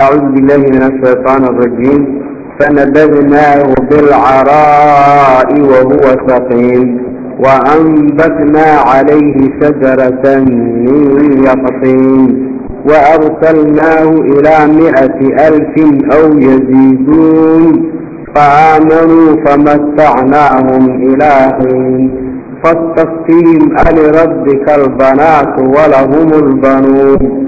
أعوذ بالله من الشيطان الرجيم. فنبذناه بالعراء وهو سقيم. وأنبتنا عليه شجرة من يقطين. وأرسلناه إلى مئة ألف أو يزيدون. فآمنوا فمتعناهم إلى حين. فاستفتهم ألربك البنات ولهم البنون.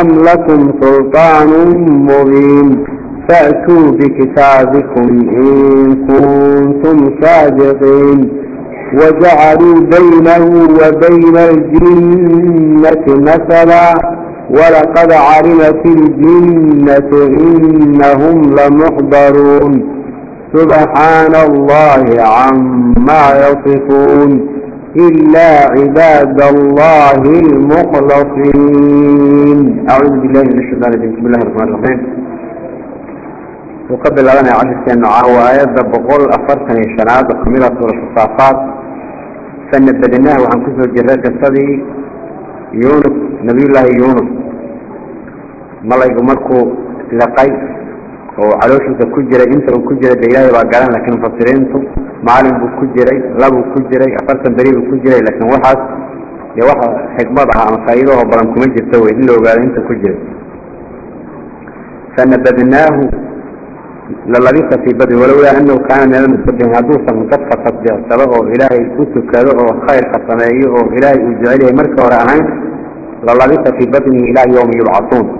أم لكم سلطان مبين؟ فأتوا بكتابكم إن كنتم صادقين. وجعلوا بينه وبين الجنة مثلا. ولقد علمت الجنة إنهم لمحضرون. سبحان الله عما يصفون. إلا عباد الله المخلصين أعوذ بالله من الشيطان الرجيم بسم الله الرحمن الرحيم وقبل لنا عشر سنة وهو آيات بقول أفرتني الشناد وخميلة سورة الصافات فنبدناه عن كسر الجرات الصدي يونس نبي الله يونس ملايك مركو لقي وعلوشة كجرة انت وكجرة إلهي وقالان لكن مفسرينته معلم بكجرة لابو كجرة أفرتن بريب كجرة لكن واحد يا واحد حكمتها عن خيره وبرم كمجر سوي إلا وقال انت كجرة فنبذناه للبيث في بدر ولولا أنه كان من المسبحين هدوسا مكفة تصديق سبقه إلهي كتك له خير خصمائيه إلهي أجعله مركة ورأهين للبيث في بدره إلى يوم يبعثون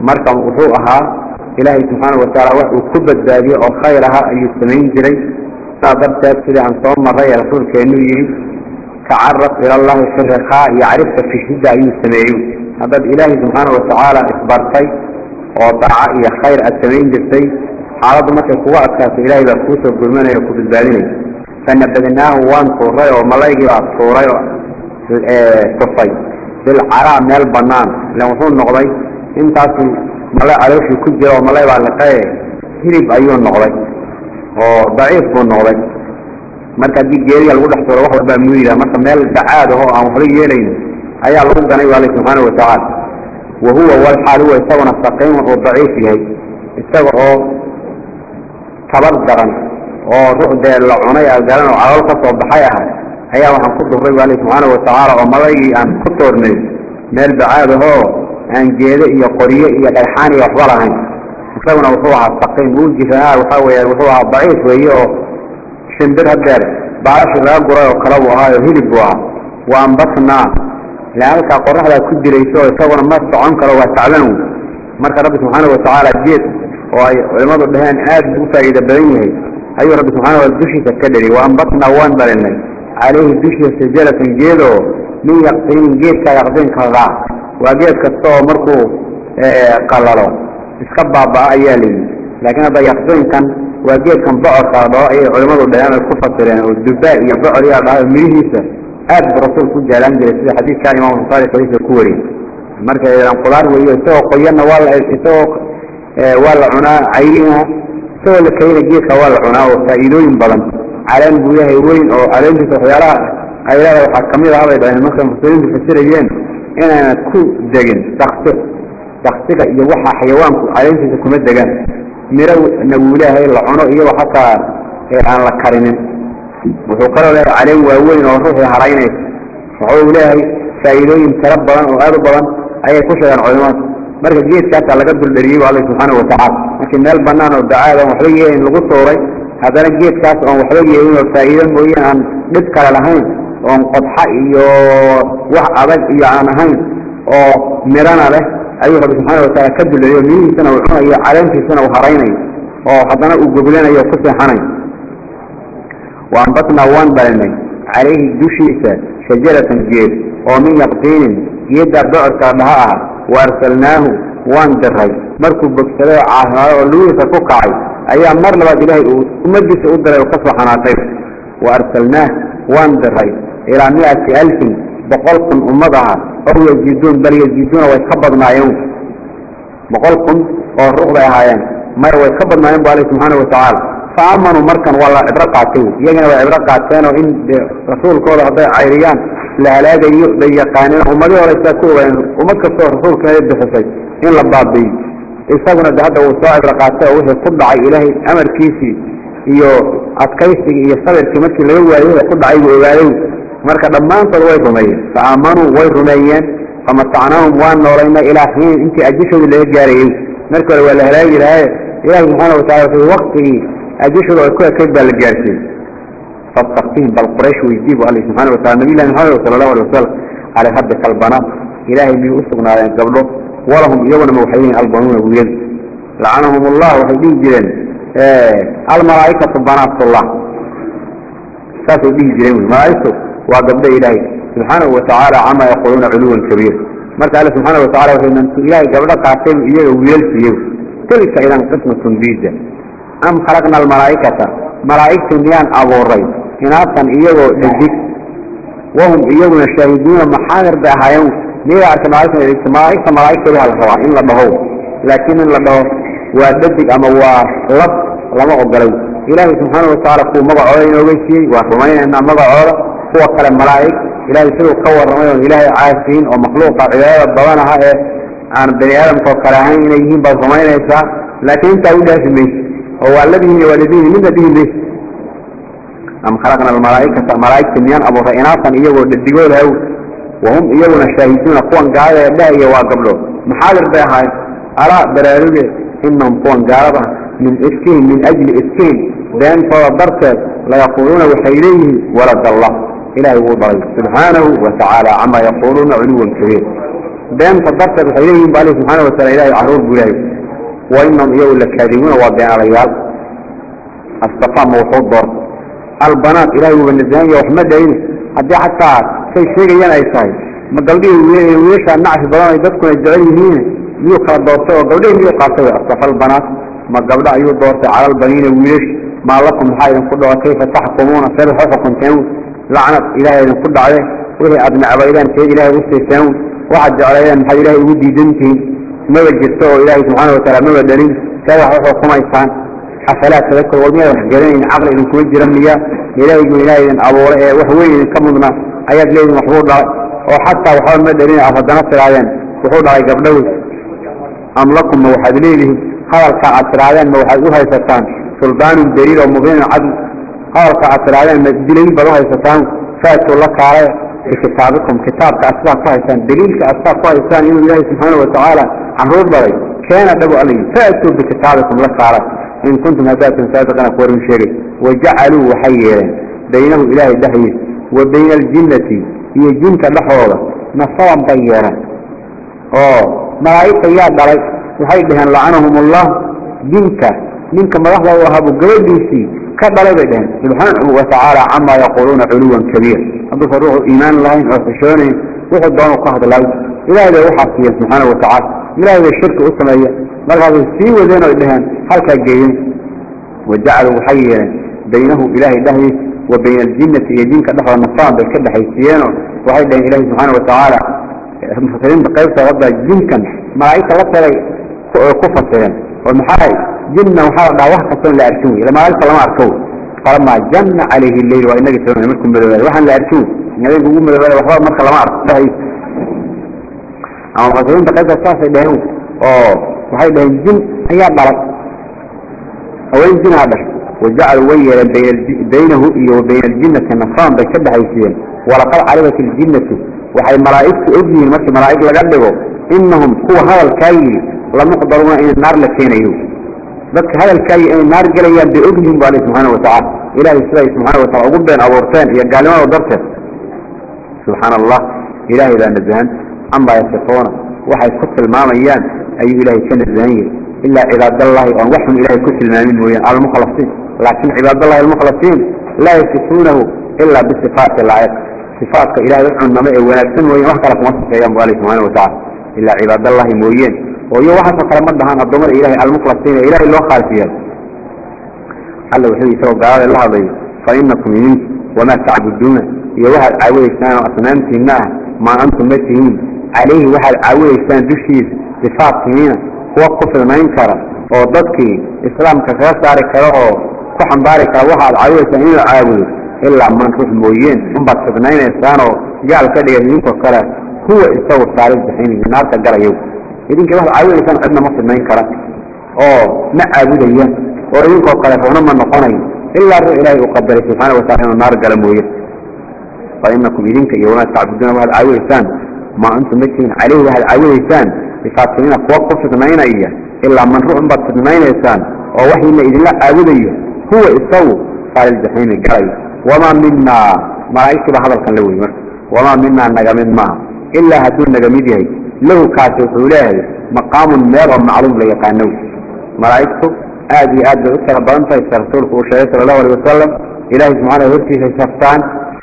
مركة وضوءها إلهي سبحانه وتعالى وحو كبت ذابية أو خيرها أن يستمعين جري صادرت سيدي عن صوم يا رسول كأنه يري تعرف إلى الله في الرخاء يعرف في شدة أن يستمعين هذا إلهي سبحانه وتعالى إخبارتي وطاعة يا خير التمعين جرتي حالة ما تكوى أكاس إلهي بكوسة وقلمنا يكوب البالين. فنبذناه وان طوري وملايقي طوري طفي بالعراء من البنان. لو هو النغضي انتاسي ملاي علوشي كجرة وملاي بعلقاء هرب أيون النغضي وضعيف بو النغضي marka hadii geeriga lagu dhex tuuro wax walba muyira marka meel dacaad ah oo aan waxba yeelayn ayaa lagu ganay waalay subhanahu wa ta'ala wa huwa wal hal huwa isaguna saqim oo daciif yahay isaga oo tabar daran oo ruuxda la cunay garan oo calool ka soo baxay ah ayaa waxaan ku duray waalay subhanahu wa ta'ala oo malaygii aan ku toornay meel dacaad ah oo aan geedo iyo qoriyo iyo dhagxaan iyo waxba lahayn كون وضوع الثقيل مو الجفاه وحوي يعني وضوع ضعيف وياه شنبرها بدر بعرف الرجل وقرأ وهاي هلي بوع وعم بصنع لعلك قرحة كدي ليسوا يصور ما استعانك لو استعلنوا مرك رب سبحانه وتعالى جيت. ولما بهان آد بوسى إذا بعينه أيه رب سبحانه والدشي تكدري. وعم بصنع وان برنني عليه الدشي سجلة الجيلو من يقتين جيت كيقتين كذا وجيت كتو مركو آه، قلالو. اسكبا با ايالي لكن هذا يقضون كان واجيب كان بقر صعباء إيه علماء البيان الكفر ترين والدباء يبقر يا بقر مليهيسا قاد رسول صدق الانجل في حديث كان إمام صالح وليس الكوري. مركز إلى الانقلال وهي سوق قيانا والا سوق آه، والا عنا عينها سوق اللي كينا جيكا والا عنا وسائلوين بلن. علان بويا هيروين أو علان جيسا خيارا ايلا وحاكمي رعبا يبقى المركة المفسرين بفسير أنا كو داقن تخطئ شخصك يوحى حيوانك عليك تكون مدقا مروا نقولها إلا عنو إيو حتى إعان لك كارمين وقالوا له عليه وأولين وروحي هرينيك وقالوا له سائلين تربا وغادبا أي كشغا عظيمات مركز جيد كاتا لقد بردريه عليه سبحانه وتعالى لكن نال بنانا ودعاء ومحرقيه إن لغوصه وري هذا نجيب كاتا ومحرقيه إن سائلا بوين أن نذكر لهين وان قد حقي وحق أبد إيو عامهين ومرانا له أيها رب سبحانه وتعالى كد العيو من سنة وحنا إيا عالم في سنة وحريني وحضنا أقبلنا إيا قصنا حنين. وأنبطنا وان بلني. عليه دوشيسة شجرة جيد ومن يقطين. جيد دعر كابهاءها وأرسلناه وان درهي مركب بكسلاء عهناء اللوية فوقعي أيها مر لبعد الله أمدس أدرى وقصنا حناطيف وأرسلناه وان درهي إلى مئة ألف بقلق أمضها أو يزيدون بل يزيدون ويتخبض مع يوم بقولكم والرغبة هايان. ما ويتخبض مع يوم بالله سبحانه وتعالى. فأمنوا مركا والله عبرة قاتين يجنا وعبرة قاتين وإن رسول كوضا هذا عيريان لا لا دي يقانين ومدي ولا يساكوا ومكة رسول كان يبدأ حسي إن لباب de hadda uu soo cibro qaatay oo wuxuu ku dhacay ilaahay amarkiisii iyo adkaysigii iyo sabirkii markii laga dhacay buu ogaaday مركا دمان فالوي رميان فآمنوا وي رميان فمطعناهم وان نورينا إلى حين إنت أجيشوا اللي يجاريه مركا لو الهلاء يلهاية إله سبحانه وتعالى في وقته أجيشوا اللي يكون كيف بل الجارسين. فالتقسيم بالقريش ويجيبوا عليه سبحانه وتعالى. النبي الله سبحانه وصلى الله عليه وسلم على حد كالبناء إلهي بي أصبنا عليهم قبله. ولهم يوانا موحيين البنون ويجد لعنهم الله وحبين جلن إيه، الملائكة سبحانه الله. ساسوا به جلن الملائكة. وقبل إلهي. سبحانه وتعالى عما يقولون علوا كبير. مرت على سبحانه وتعالى وحيدنا إلهي قبل قاتل إيه ويل فيه. تلك إذا قسمة بيزة أم خلقنا الملائكة؟ ملائكة نيان أبو الرئي إناثا إيه للذكر. وهم الشاهدون محاضر بها يوم ليه عشان ملائكة؟ ملائكة ملائكة لها الهواء إن لبهو لكن إن لبهو واددك أما هو لب لما أقبلوا إلهي سبحانه وتعالى هو مضع عولين وبيسي وحرمين أن مضع kuwa kale malaaig ilahay siduu ka warramay oon ilaahay caasiin oo makhluuqa cibaadada badan aha ee aan bani aadamkao kale ahayn inay yihiin baad samaynaysaa laakiin intaa u dhaafi maysa oo waa ladihiin iyo midna dhihi maysa am khalaqna almalaaikata malaaigta miyaan abuuray inaasan iyagoo dhadigooda haw wahum iyaguna shaahiduuna kuwan gaalada ee dhahaya waa gabdho. Maxaadir bay ahaayeen. Alaa baraaruge inahum kuwan gaalada min ifkihin min ajli ifkihin beentooda darteed layaquuluuna waxay leeyihiin walad allah إلهي وضعي سبحانه وتعالى عما يقولون علوا كبير بأن فضرت وحيليه بالله سبحانه وتعالى إلهي عروض بلاي وإنهم إيونا كاذبون وضعين ريال الصفاء موحود ضرب البنات إلهي وبالنسبة وحمد إيه هدي حتى say sheegayaan ay tahay ma gabdhihii wiilasha nacfi badan ay dadkuna jecel yihiin miyuu kala doortay oo gabdhihii miyuu qaatay asafal banaat ma gabdho ayuu doortay calal baniina wiilash maa lakum maxaa idinku dhaco kayfa لعنت إلهي ينقض عليه. وهي أبن عبيدان سيد إلهي وستيسان واحد جعل إلهي محا إلهي ودي دنتي مولد جستوه إلهي سبحانه وتعالى مولد دليل سيد حفظ وخمايسان حفلات تذكر والمياه وحجرين عقل إلهي كويت جرمية إلهي يقول إلهي إلهي أبو رأيه وحوين يكملنا أياد ليه محفوظ له وحتى وحوين مولد دليل عفض نصر عليهم وحوض علي قبله. أم لكم موحد ليه خلال كاعترالين موحد وهي سلطان سلطان دليل ومبين عدل. قال قاتل عليهم دليل بلاهي ستان فاتوا لك عليه كتابكم كتابك أسباب فايسان دليلك أسباب فايسان إن الله سبحانه وتعالى عن رب علي كان أبو علي فاتوا بكتابكم لك عليه. إن كنتم هداة فاتقنا قور من شريك وجعلوا وحيرا بينه إله الدهي وبين الجنة هي جنة لحوظة نصرا بيرا أوه. ملايك يا دريك وحيدهن لعنهم الله. جنك منك ملاحظة وهبوا قريبا كدري بهن سبحانه وتعالى عما يقولون علوا كبير أضف الروح إيمان الله وحشونه وحد دونه قهد الله إلى هذا وحصيه سبحانه وتعالى. إلى هذا الشرك أسمية بل هذا السي وذينه بهن هل كالجيين وجعلوا حيا بينه إله دهيه وبين الجنة. هي جنك دخل النصارى بالكده حيثيانه. وحيدا إلهي سبحانه وتعالى. المفسرين بقيبة غضا جنكا. ملائكة لطر كفة والمحاي جنة وحاول دعوة قصون لأركوه لما قال فلما أركوه فلما جن عليه الليل وإنك سبحانه يملكم بالوالي وحن لأركوه يقول من الوالي وحاول مركة لما أركوه أما المفسرين بقيبة الصافة إلهي وحيدا الجن هي ضرب أو الجن هذا وجعل ويلا بين بينه وبين الجنة نصام بكده حيثيا ولقد علمت الجنة وحي ملائكة ابني المركة ملائكة لقدقوا إنهم هو هذا الكاي لم يقدرون إن النار لكين أيوه بس هذا الكاي إن النار قليا بأبنهم بالله سبحانه وتعالى إلهي سبحانه وتعالى وقل بين أبورتين يقالوا ودرته سبحان الله إلهي لا نزهن عما يصفون وحي كتل الماميان أي إلهي كان الزهنية إلا عباد الله وأن وحم إلهي كتل المامين وين المخلصين لكن عباد الله المخلصين لا يصفونه إلا بصفات العيق صفات إلهي وين وحكى لكم وصف أيام بالله سبحانه وتعالى إلا عباد الله oo iyo waxaasoo kale ma dhahaan addoomada ilahay almukhlasiina ilahay loo khaalisiya alla wuxuu isagoo gaalada la hadlayo fa inakum idinka wamaa tacbuduuna iyo waxaad caabudaysaan oo asnaamtiinna ah maa antum ma tihiin calayhi waxaad caabudaysaan dushiisa bifaatimiina kuwa ku filmayn kara oo dadkii islaamka kaga saari kara oo ku xambaari kara. Waxa aad caabudaysaan inuu caabudo ilaa man ruux mooyeen unbaad fidnaynaysaan oo gaal ka dhigan idinkoo kale huwa isagu saalis bixin naarta galayo إذن كما العيو إذن قدنا مصر ما ينكره أوه ما أبدا إياه ورينك وقالك ونما نقوني إلا أرد إلهي أقدر سبحانه وتعالى النار قلم ويت فإنكم إذنك إيوانا تعبدون بها العيو إذن ما أنتم مكين عليه بها العيو إذن لفاتلين أقوى ستنين إياه إلا من روح بها ستنين إذن ووحي إلا إذن لا أبدا إياه هو إصو قال الجحيم الجاي وما منا. ما رأيك بحضر كان لوي. وما منا النجمين ما إلا هدون نجمين له كاسي حولاه. مقام مير ومعلوم ليقانوه ملايكته آدي آدي غسر بانطا يسرطول فوشاية صلى الله عليه وسلم. إلهي سمعنا ورسيه شفتان.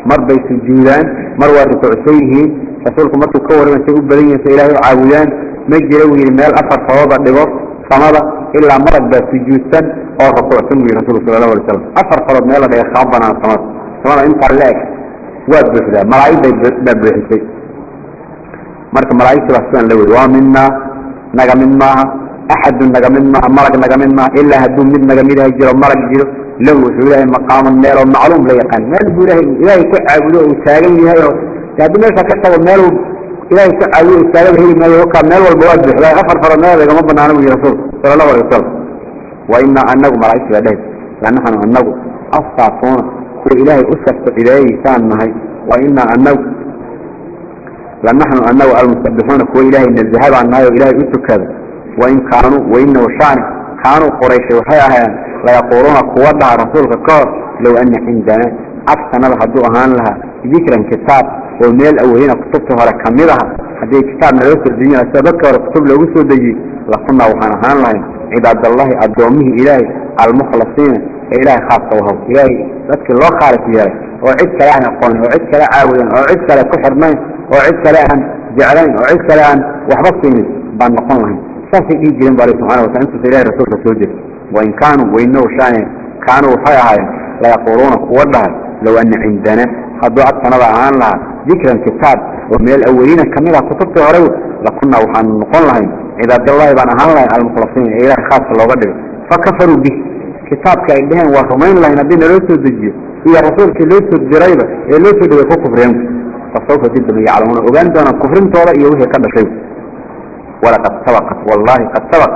مر بيس الجيلان مر وارد عسيه. رسولك مطل كور من سيقوب بلين سيلهي وعاويان مجلوه المال أفر فوضع لبط صمد إلا مرد بيس الجيلان ورسول عسنه رسول صلى الله عليه وسلم. أفر فوضع لبط يخابنا صمد صمد انت عليك واد بفدا ملايك بيس marka malaa'igta baa sidaan la weri waa minaa naga mid maaha axadun naga mid maaha malag naga mid maaha ilaa hadduu mid naga midaha jiro malag jiro lahu wuxuu leeyahay maqaaman meel oo macluum la yaqaan meel buu ilahay ilaahay ku caabudo uu taagan yahay oo haddii meesha ka tago meel ilaahay ku caabudo istaagada heli maayo wakaa meel walba waa buuxdaa afar farood meel igama banaana buu yihi rasuulku sala allahu alay wasalam wa inaa anagu malaa'igta baa dhahay lanaxnu anagu asaafuuna kuwa ilaahay u safto cibaadadiisaan nahay wa inaa anagu لنحن أنه المستبدحون كو إلهي إن الزهاب عن نايو إلهي إتكاد وإن كانوا وإن وشعني كانوا قريش وحي أهيان ليقولون قوات لها رسول كار لو أن عندنا أفسنا لها دوءهان لها ذكرا كتاب وميل أولين كتبتها لكاملها هذه كتاب نلوك الدنيا السابقة وكتب له أسود دي لقلنا وحانهان لهم عباد الله أدومه إلهي المخلصين إلهي خاصة وهو إلهي. لكن الله خالق إلهي. وعد كلاهن قوم وعد كلا عاودين وعد كلا كفر من وعد كلاهن جعلين وعد كلاهن وحبطين بأن مقامهم ففي دي جيران بارك سبحانه وتعالى انت في الله الرسول تسجد وإن كانوا وانه شان كانوا وحايا هاي لا يقولون قوتها لو أن عندنا حدو عطنا بعان لها ذكرا كتاب ومن الأولين كميرا كتبت عليه لكنا وحان نقول لهم عباد الله بان أهان المخلصين إلى خاصة لو قدر فكفروا به. كتابك عندهم ورمين الله نبينا لوسو دجي هي رسولك لوسو دجريبة هي لوسو إيه دجي فوق كفرهم. فالصوفة جدا يعلمون. وقال دون الكفرين طوالا يوهي إيه كان شيء ولا قد سبق والله قد سبق.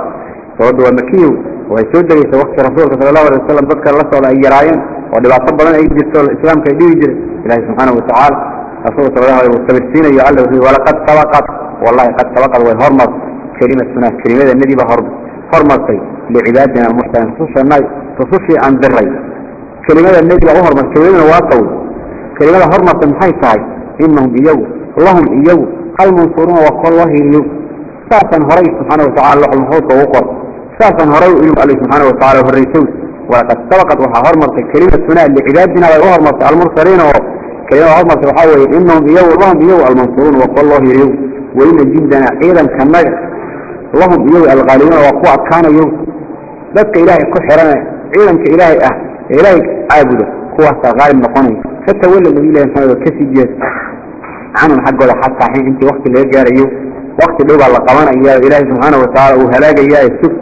فودوا المكيو ويسود دجي سوقت رسولك صلى الله عليه وسلم تذكر الله صلى الله عليه وسلم أي جرائين ودبع الإسلام كي يجري. إلهي سبحانه وتعالى. رسول صلى الله عليه وسلم يعلم ولقد سبقت. والله قد سبقت. ويهرمض كلمة سنة كلمة النبي بهرمض hormartay almuxsaniin rusushana rusushii aan diray kelimada nebiga u hormartay kelimaduna waa qawl kelimada hormartay maxay tahay inahum iyagu lahum iyagu almansuuruuna waa kol loo hiliyo saasaan horay subxaana watacala loxulmaxuudka ugu qor saasaan horay u ilim alle subxaana watacala horraysow walaqad sabaqad waxaa hormartay kelimatuna licibaadina bay u hormartay almursaliina oo kelimada hormartay waxaa weeye inahum iyagu lahum iyagu almansuuruuna وهم يو الغالين وقوع كان يو. بك إلهي كحرنا علمك إلهي أه. إلهي عابده. قوة غالب مقنعي فتولى ولا من إلهي هذا كثير جيد عنا نحق ولا حتى حين انت وقت اللي يرجع ريو وقت اللي يبقى اللقمان إياه. إلهي سبحانه وتعالى وهلاقة إياه. السف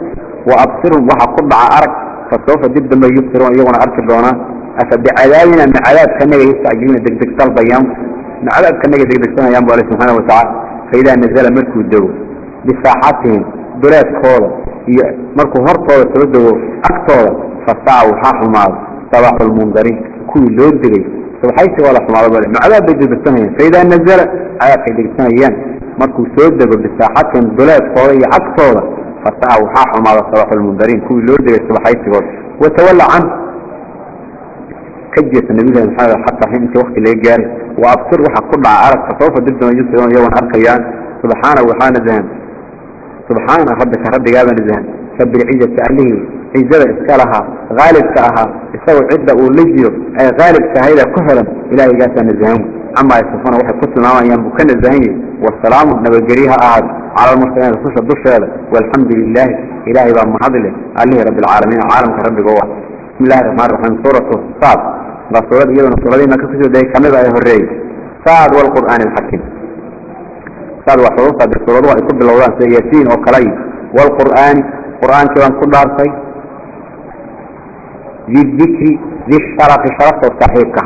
وأبصرهم وحا قبع أرك فالسوف جدا ما يبصرون. إياه وأنا أرك الدونا أسد بعلاينا من علاب كان نجا يستعجلون دك دك طلب أيام من علاب كان نجا دك دك طلب سبحانه وتعالى. فإذا نزال ملك الدروس بساحتهم دولات كولا مركو هرطولة تبدو أكتولة فالطاعوا حاحوا معه صباح المنظرين. كل لون دقي. ولا سوالا حمارة بالي معلاب بيجي بالسمين فإذا نزل عيب حيدي بالسمين مركو سبدو بساحتهم دولات كولا أكتولة فالطاعوا حاحوا معه صباح المنظرين. كل لون دقي. صباحي سوالا وتولى عن كجية النبي صلى الله حتى حين توقف إليه قال وأبصر وحق قبع عارف فطوفة ضد ما يجب سبحانه وحانه ذهن سبحان ربك رب جابا نزهن رب العزة أهله عزة إسكالها غالب كأها يسوي عدة ولجيو. أي غالب كهيدا كفرا. إلى إجازة نزهن أما يستفانه وحي قسل أيام ينبكن نزهن والسلام نبجريها أعد على المرسلين رسول الله والحمد لله. إلهي بأم حضل. أهله رب العالمين. وعالمك رب جوا بسم الله الرحمن الرحيم. سورة الصاد. رسول الله يبنى سورة الله ما كفتوا دي كمبا يهرين صاد والقرآن الحكيم. صاد وحروفها بالسورة ويكون بالله سياسين وكلي والقرآن قرآن كمان كل عرصي ذي الذكر ذي الشرف شرف وصحيحك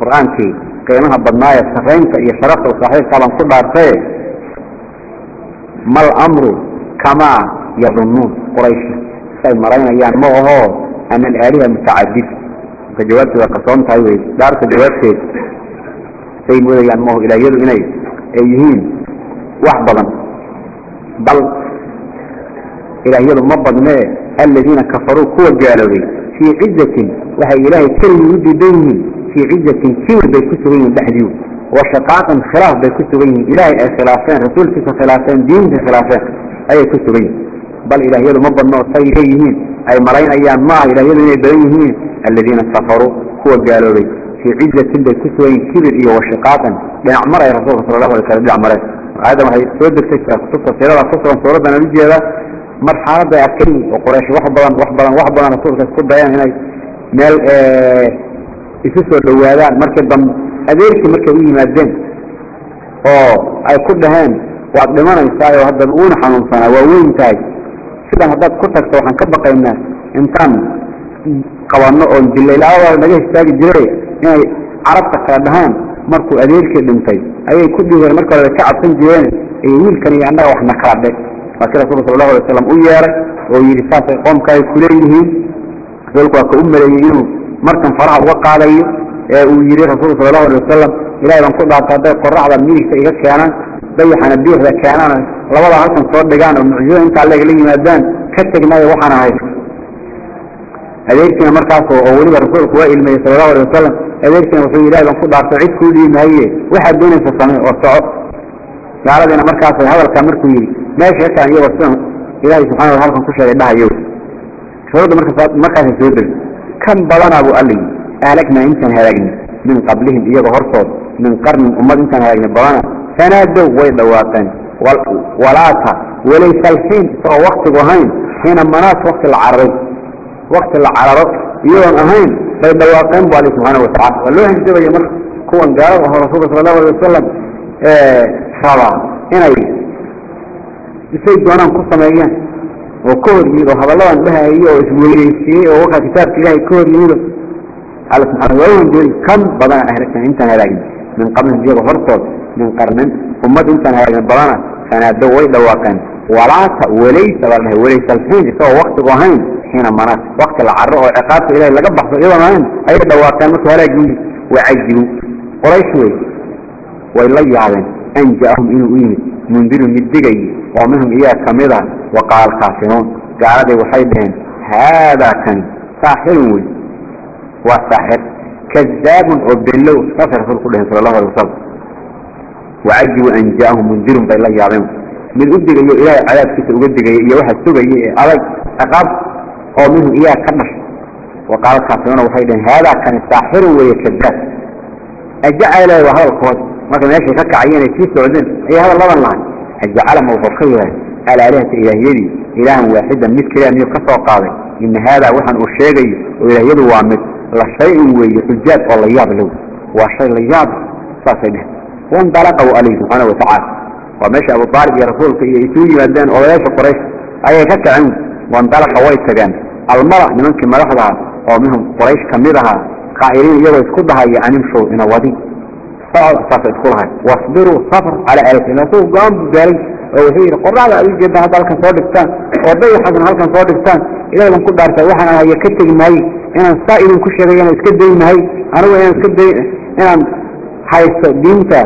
قرآن كي قيمها بدنايا سفينك إيا شرف وصحيحك من كل عرصي ما الأمر كما يظنون قريش؟ سي مرين أيان ما هو أن الآلهة متعدد فجوابت وقصون تايوي دارت جوابت سي مرين أيان ما هو إلى يدو إني أيهين. وحبلا بل إلى يدو مبضنا الذين كفروا كوا جالوي في عزة وهي إلهي كل يدي في عزة كبر بيكسرين بحديو وشقاق خلاف بيكسرين إلهي خلافين رسولك خلافين دين خلافين أي كسرين بل إلى يدو مبضنا وصيريهين أي مرين أيام ما إلى يدو الذين كفروا كوا جالوي في عزة بيكسرين كبر إيه وشقاق لنعمر يا رسول صلى الله عليه وسلم هذا ما هي سودك تكفى خصوصا سيرا خصوصا سورة نبي هذا مرحلة أكل وقريش وحبلا وحبلا وحبلا رسولك اسكت بيان هنا. مال يسوسوا الروادان مركب ضم أديرك مركب إيه مادين أوه أي كل هان وعد لمانا يساعي وهذا الأون حنون سنة ووين تاي سيدا هذا كتك سوحان كبقى إنا. إنسان قوانا أول بالليل أول نجيه استاجي جري يعني عربتك مركو أديرك دمتي أي كل هذا مركب كعب سنجيين أي ويل كان يعنى وحنا كردك وكذا صلى الله عليه وسلم أيارك ويرساس قوم كاي كليهين ذلك وكأم ليهين مركن فرح وقع عليه ويري رسول صلى الله عليه وسلم إلهي بان كل عطاء قرع على الميلك إيجا كيانا ضيح نبيه ذا كيانا لوضع هلكن صور دقان ومعجوة انت عليك لي مادان كتك ماذا وحنا هاي أذيركنا مركز وولي رسول قوائل صلى الله عليه وسلم أذيركنا وحي إلهي بان كل عطاء عيد كل ما هي واحد دون السماء والصعب قال مركز هذا الكاميركو يري ماشي هكا هي وصلنا إلهي سبحانه وتعالى كان كشري لها يوم شهود مركز مركز السودر كم بلنا أبو قال لي أهلكنا إنسان هلاقنا من قبلهم إياه هرصد من قرن أمد إنسان هلاقنا بلنا فنادوا ويدواقين ولاتا وليس الحين سوى وقت وهين حين مناس وقت العرب وقت العرارة يوم أهين فإذا واقعين بوالي سبحانه وتعالى. والله يجب أن يمر كوان قال وهو رسول صلى الله عليه وسلم آه، صلى. هنا يجب يسيد دونان قصة مليان وكور ميلو هذا الله أنبهى إيه وإسمه إيه ووقع كتاب كلاه كور ميلو على سبحانه وتعالى ويقول كم بضان أهلك من إنتان هلاقين من قبل هذه الغرطة من قرنين أمد إنتان هلاقين بضانة كان يدوه إذا واقعين ولا وليس بالله وليس الحين سوى وقت قهين walaysa alxiin isagoo waktigu ahayn xiina manaas wakti la caro oo ciqaabta ilaahay laga baxso iyadoon ahayn ayay dhawaaqeen markuu halaagii wacajibu qoraysh wey way la yaabeen an ja'ahum inuu u yimid mundiru mid digay oo minhum iyaa kamida waqaal kaafiruun gaaladay waxay dhaheen haadaa kani saaxirun wey waa saaxir kadaabun oo bellow saasay rasuulku dhaheen sala allahu alay wasalam wacajibu an ja'ahum mundirun bay la yaabeen أو منه إياه كمش وقال الكافرون وحيدا هذا كان الساحر ويكذب أجعل وهذا القوات ما كان يشي فك عيانا كيس وعزن أي هذا الله الله أجعل موفقيها على إله إله يدي. إله واحدا من كلام يقص وقاضي. إن هذا وحن أشيغي. وإله يدي وامد. لا شيء ويحجاب والله ياب له وشيء اللي ياب صافنه وانطلقه عليه سبحانه وتعالى. ومشى أبو طارق يا رسول في يسوي مدان أولاش القريش أي كك عنه. وانطلق ويتجانب المرح من أنك مرحلها ومنهم قريش كميرها قائلين يلو يسكدها يأنمشوا إنا ودي صعد صف يدخلها واصبروا صفر على ألسنسوا قام بذلك ووثير قرر على أبي جدا هذا لكن صعدك تان وضي حقنا هذا لكن صعدك تان إلا من كل دارتا وحنا يكتك مهي. إنا سائل من كل شيء يعني يسكدين مهي. أنا هو يعني يسكدين إنا حيث دينتا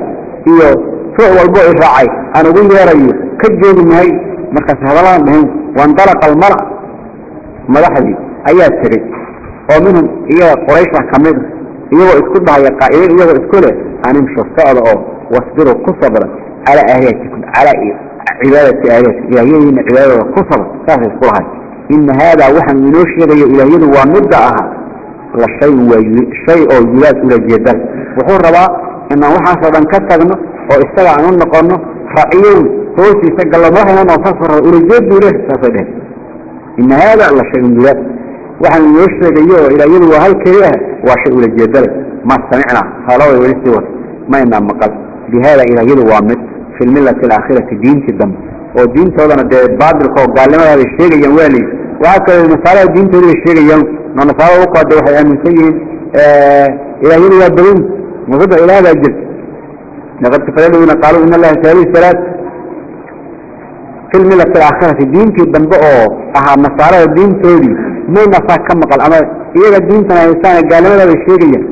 هي إيوه. فوق والبوع الرعي أنا قلت يا ريو كجين مهي. مركز هذا لهم وانطلق المرأ مدحدي ايا تري أو هي إيوه قريش كامل هي إيوه اسكو داي قايل هي اسكو له ان مش صعب أو واصبروا كصبر على اهلكم على إيه؟ عبادة اهلك يا يين عباده كصبر صافي إن هذا وحن منوش يبي إلى يد ومدعا لشيء شيء أو يلات ولا جدا وحو ربا إن وحا صدن كتغن أو استغانو نقونو رايين توسي سجل الله هنا ما فسر إلى جد ورث فدين إن هذا الله شيء من ذلك. وحن يشرق إيوه إلى يلوى هل كريه وشيء للجدل ما استمعنا خلاوي والاستوى ما إنا مقال بهذا إلى يلوى أمد في الملة الأخيرة في دين تدام ودين تودان بعض القوة قال لما هذا الشيء يوالي وعكد المصالة دين تدام الشيء يوم. ونصالة وقعد وحي أمن سيهم آه، إلى يلوى الدرين مصدق إلى هذا الجد. نقد تفردون قالوا إن الله سهل الثلاث في الملك الآخرة في الدين في الدنبقه أها مسارة الدين تولي ما ينفعك كم قال أما إيه الدين تنا إنسان قال ماذا بالشيغية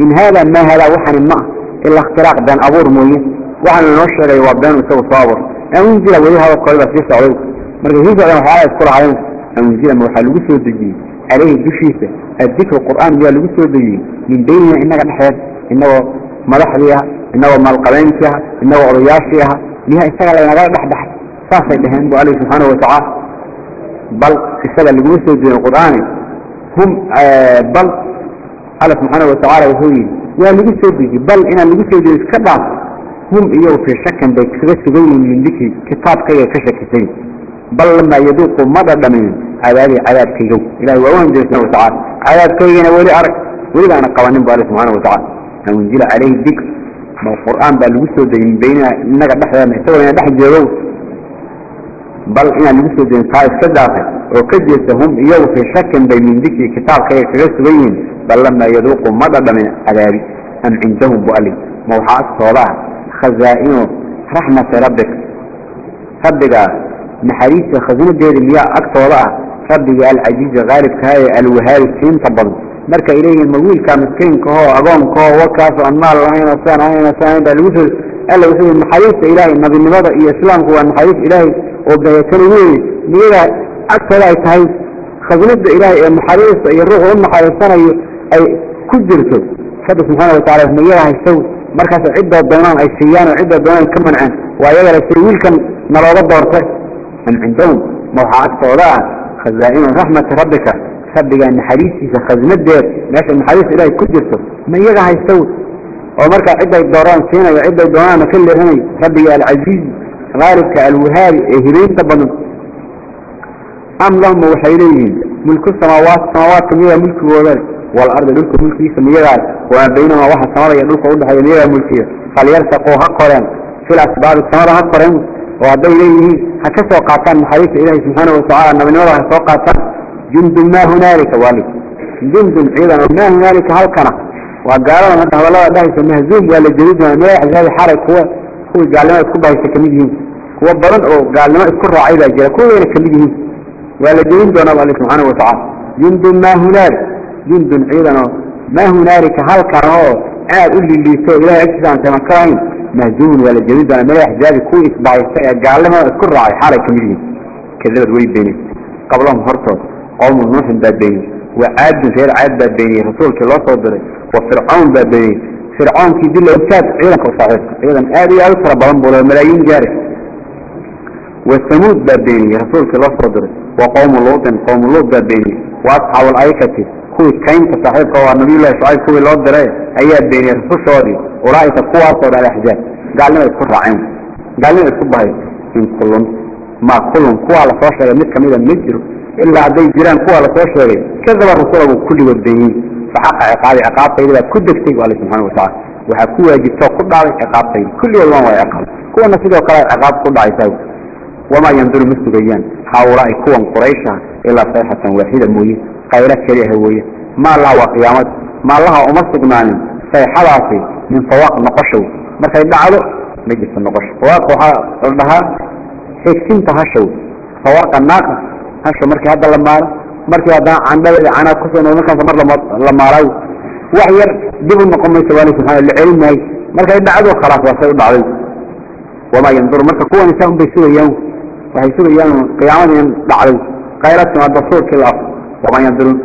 إن هذا ما هذا وحن ما. إلا اختراق بان أبور موية وحن نشر يوابدان وسوى صابر. أنزل وليها وقالبا في صعوه مرجهيزة وحالة يذكر عليهم أنزل موحى لبسه الدين عليه الدشيسة الذكر القرآن بيه لبسه الدين من بيننا إنك الحياة إنه ملحريها إنه ملقبانتها إنه عرياشيها نها إنسان على نغاية بحبحة. صافي لهم وعلي سبحانه وتعالى. بل في سبب اللي قلسوا الدين القرآن. هم آه، بل على سبحانه وتعالى وهوين يا اللي قلسوا الدين بل إنا اللي قلسوا الدين كبار هم إيو في شكا بيكسرس بيهم من ذلك كتاب كي يكشك الدين بل لما يدوقوا مدى دمين عذابي عذاب كيهو إلهي وعوان جلسنا وتعالى. عذاب كيهنا ولي أرك. ولي أنا قوانين بأرى سبحانه وتعالى. ننزل عليه الذكر. ما القرآن بقى الوسط دين بينا نقل بحث دمين سوى لنا بحث جلوس bal inaan lagu soo dejin taa iska daafay oo ka jeesta hum iyagu fii shakan bay min dikri kitaabkayga kaga sugan yihiin bal lamaa yaduuqu ma dhadhamin cadaabi am cindahum bu ali ma waxaa agtooda ah khazaa'inu raxmati rabbik. Rabbiga naxariista khasnadeeda miyaa agtooda ah rabbiga alcajiizi haalibkaha ee alwahaabi siinta badan. Marka ay leeyihiin ma wiilkaa miskiinkahoo agoonkaho wakaasoo aan maal lahayn oo saan ahayn oo saan baa lagu soo ألا له وحيد إلهي ما بين نبضة إيه السلام هو المحاريث إلهي وبدأ يتنويني ميرا أكثر أي تهي خذنبدا إلهي إيه المحاريث إيه الروح وإن محاريثنا أي كجرته فده سبحانه وتعالى ميرا يلا هيستوي مركز عدة دونان أي سيان عدة الدونان كمان عن ويلا سيويل كان نرى ربه من عندهم موحى أكثر ولا خزائن رحمة ربك. سبق يعني إذا حديثي فخذنبدا ناشا المحاريث إلهي كجرته ميرا يلا هيستوي ومركا عدة الدوران سينة وعدة الدوران كل هني ربي العزيز غالبك الوهاري اهرين تبنوا أم لهم وحيليهم ملك السماوات السماوات كمية ملك وغير. والأرض ملك ملك يسمي يغال وان بينما واحد السمارة يدلق عدة هاي ملك ملكية. فليرتقوا هكورين في الأسباب السمارة هكورين وعدي ليه حكسوا وقعتان محريف إلهي سبحانه وتعالى. أن من يوره سوقعتان جند ما هنالك والي. جند أيضا ما هنالك هالكنا وقالوا ان هذا الله ده مهزوم ولا جديد ما هذا الحرك هو هو قال لهم لنا كبه يتكلمين هو برن أو قال لنا اذكر راعي لا جاي كل يتكلمين ولا جديد أنا الله سبحانه وتعالى جند ما هنالك جند أيضا ما هنالك هل كانوا؟ قال لي اللي سوى لا اجزا أنت مكاين مهزوم ولا جديد ما هذا الحرك كل اتباع قال لنا اذكر راعي حرك كذبت ويبيني قبلهم هرتوا قوموا نوح بعد بيني وعاد غير عاد بابيني رسولك الله صدري وفرعون بابيني فرعون كي دي لو كاد عيلك وصاحبك ايضا ادي الف ربهم بولا ملايين جاري والثمود بابيني رسولك الله صدري وقوم لوط قوم لوط بابيني واصحاب الايكه كوي كاين صاحبك ونبي الله شعيب كوي لوط دري ايا بيني رسول شوادي ورايك قوة صدر الاحجاب قال لنا يكون رعين قال لنا يكون بايك من كلهم ما كلهم قوة على فرشة مثل كميدا مجرد إلا عدي جيران قوة لتوشغلين كذب الرسول أبو كل وديين فحق عقابي عقابي إلا كد اكتبه عليه سبحانه وتعالى. وحكوه يجبتوا قد عليه عقابي. كل يلوان ويعقاب قوة نسيده وقال عقاب قد عيساو. وما ينظر المستقيان هؤلاء قوة قريشة إلا صيحة واحدة موية قيلات شريعة هوية ما الله وقيامت. ما الله أمسك معنى سيحلاتي من فواق النقشو ما سيدعه مجلس النقش. فواق وحا قردها هيك سنتها شو فواق الناقص. hasha markii hadda la maalo markii haddana candhada canaa ku soo nool markaas mar la maalayo wax yar dib u noqon mayso waana subxana la celin maayo markay dhacdo khalaas waa say u dhacday wamaa yanduru marka kuwan isaa unbay sugayaan waxay sugayaan qiyaamada in dhacday. Qayraadkan waa dasuurkii la wamaa yanduruun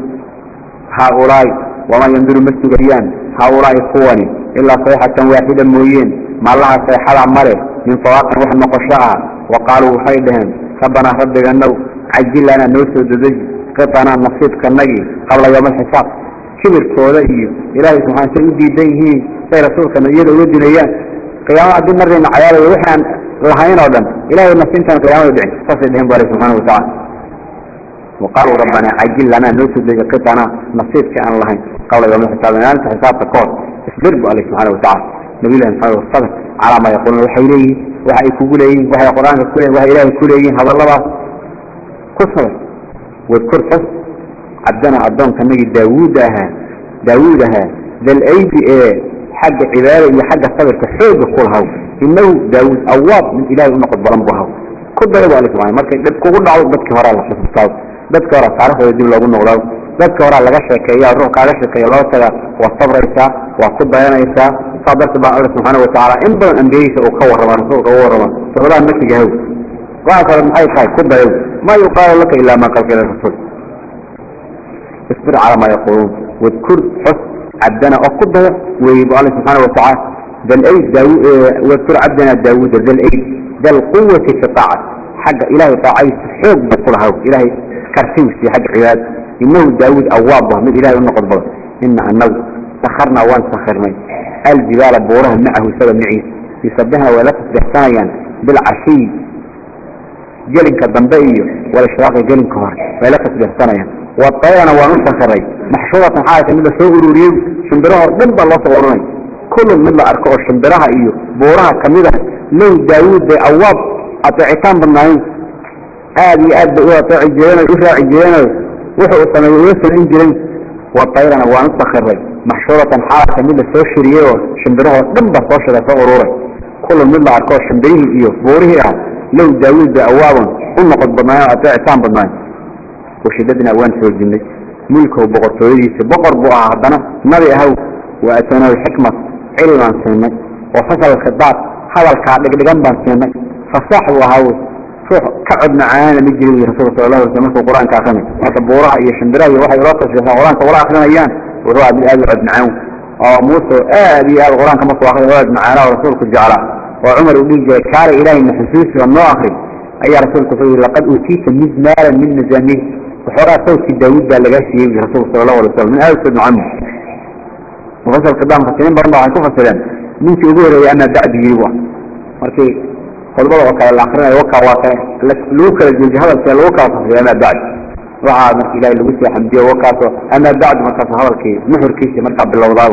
haaulaai wamaa yanduru ma sugayaan haaulaai kuwani ilaa sayxatan waaxida mooyeen. Maallaha sayxada male min fawaakan wax noqosho ah. Wa qaaluu waxay dhaheen rabbanaa rabbiganow cajilana noo soo dadeji qianaa nasiibkanagii qabla yowmaxisaab kibirkooda iyo ilaahay subxaan u diidan yihiin say rasuulkana iyada uga dinayaan qiyaama haddii marrayna cayaadaya wixi aan lahayn oo dhan ilahay nasiintan qiyamada dhicin saasay dhehen bu ale subxaana watacaala waqaaluu rabbanaa cajil lanaa noo soo deji qianaa nasiibkii aan lahayn qabla yowmaxisaab maalinta xisaabta koor isbir bu ale subxaana watacaala nabiyullahi maxamed wasabir calaa maa yaquuluna waxay leeyihiin waxa ay kugu leeyihiin waxay qur'aanka ku leeyihiin waxa ilaahay ku leeyihiin hadalladaas. كثر والكرفة. عبدنا عبدان كان نجي داودها داودها ذا الأيب آه، حاجة عبارة إلي حاجة صدر كحيب كلها إنه داود أواب من إله ونقض برمبها كل ده يبقى لك معي. مركز بدك كل عوض بدك فراء الله صلى الله عليه بدك فراء تعرفه يجيب الله قلنا قلنا بدك فراء الله قشع كي يروح كارش كي الله تلا والصبر إيسا والصب بيانا إيسا صدر سبحانه وتعالى. إن بل أنبيه أو كور رمان أو كور رمان فهذا مكي جهو kale maxay tahay ku dayo ma yuqaal laka illa ma qala rasuul isbir ala ma yaqulun wadkur hus عبدنا أقضى ويبقى الله سبحانه وتعالى ذا الأيد داو... واذكر عبدنا داود ذا الأيد ذا القوة في الطاعة حق إلهي طاعي حب بقولها إلهي كرسيوس في حق عباد إنه داود أوابه من إله النقض بلد إن أنه سخرنا وان سخرنا. الجبال بورها معه. سبب معي. يسبها ولا تصبح ثانيا. بالعشي. جلنك الضنبئي والاشراق جلنك هار ولا تصبح ثانيا والطيرنا وان سخري محشورة حالة من سوء روريو شمبرها ضد الله صورني كل من الله أركو شمبرها إيو. بورها كميدة لو داود أواب. أطعتان بالنعين هذه أد وطاع الجيران وشاع الجيران وحو الصنوي ويسر الجيران والطيرنا وانسخر محشورة حالة من السوشرية شمبرها دنبا صوشرة فغرورة. كل من الله أركو شمبريه إيو. بوره لو داود أوابا ونقض بمايا أطعتان بالنعين وشددنا وان سوى ملكه وبقر توليس بقر بقى عبنا نبي أهو وأتنا الحكمة علما سنة وفصل الخطاب هذا الكعب لقد سنة فصاحوا هاو روح كعب معانا مجري رسول صلى الله عليه وسلم في القرآن كاخني وطبوراها إيا شندراء وحي راسس في القرآن كولا أخذنا أيام. وروح أبي أبي عد معاهم موسى آبي أبي القرآن كما صلى الله عليه معانا ورسولك الجعلاء وعمر بن جعفر إلى المخصوص والناخر أي رسول قصي لقد أوتيت مد مالا من نزامه وحرى صوت داود قال لقاش يبقى رسول صلى الله عليه وسلم. من أهل سيد عمي وغسل القدام حسنين برمضة عن كفر سلام. من في أبوه رأي أنا بعد يروح وكي قل بلا وكا للاخرين الوكا واقع. لك الوكا الجلج هذا كان الوكا وفصل أنا بعد رعا من إلهي اللي بسي وكا أنا بعد ما كفر هذا كي محر كيسي مرتع باللوضاو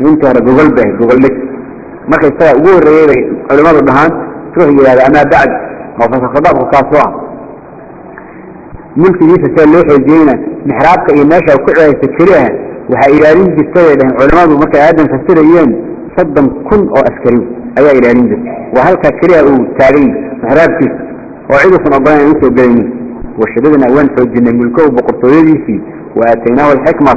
انت هذا جوجل به جوجل لك ما كان يستوى أقول رئيبه أولي ماذا بهان تروح إلى هذا أما بعد ما فصل خضاء فصاصوا ملك جيسة سألوح الجينة محرابك إيناشا وكعوة يستكريها وها إيرانين جيستوى إلى علماء بمكة آدم فسر أيام صدم كن أو أسكريم أي إيرانين جيستوى وهل كاكريا أو تارين محرابك وعيدوا في مضايا نسوا بيني وشددنا أوان حجنا ملكه بقرطوليسي وآتيناه الحكمة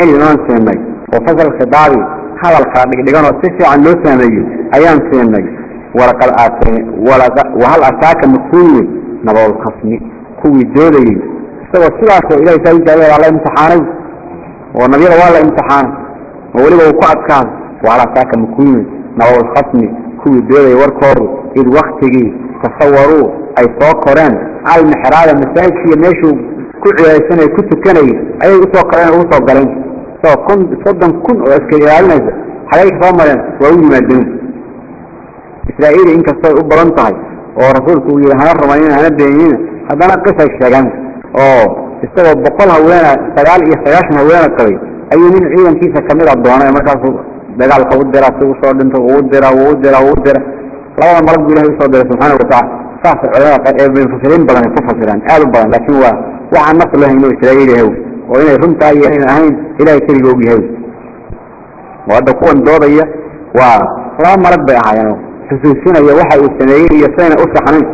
علمان سيمي وفصل خضاري هذا الخالق اللي قالوا سيف عن لوس نجي أيام سامي نجي ورق الآتين ولا وهل أتاك مكوي نبأ الخصم كوي دولي سوى سلعة إلى سيد على الامتحان ونبي الله على الامتحان وولي وقعد كان. وعلى أتاك مكوي نبأ الخصم كوي دولي وركور. إذ وقت جي تصوروا. أي فاكران على المحراب المساجد. في ماشوا كل سنة كتب كنيس أي أتوقعين أتوقعين فكن صدقا كن عسكري على نجد حلاك فهم لنا وعود من الدنيا إسرائيل إنك صار أبران طاي ورسول صلى الله عليه وسلم أنا بينينا هذا نقص الشجان. أو استوى بقول هؤلاء سجال يسجاش إيه هؤلاء القوي أي من عيون كيف كمل عبدوانا يا مكاس بقى القود درا سو صار دنت قود درا وود درا وود درا. لا والله مرق بله صار درا سبحانه وتعالى. صح العلاقة إبن فسرين بلان كفر فسران قالوا بلان. لكن هو وعن نقص الله إنه إسرائيل هو وإن تاي أي هين إلى إلهي كريبه بهذا وهذا كون دوبية وفلا مرد بيحايا حسوسين أي وحي أستنعين يسين أسحنين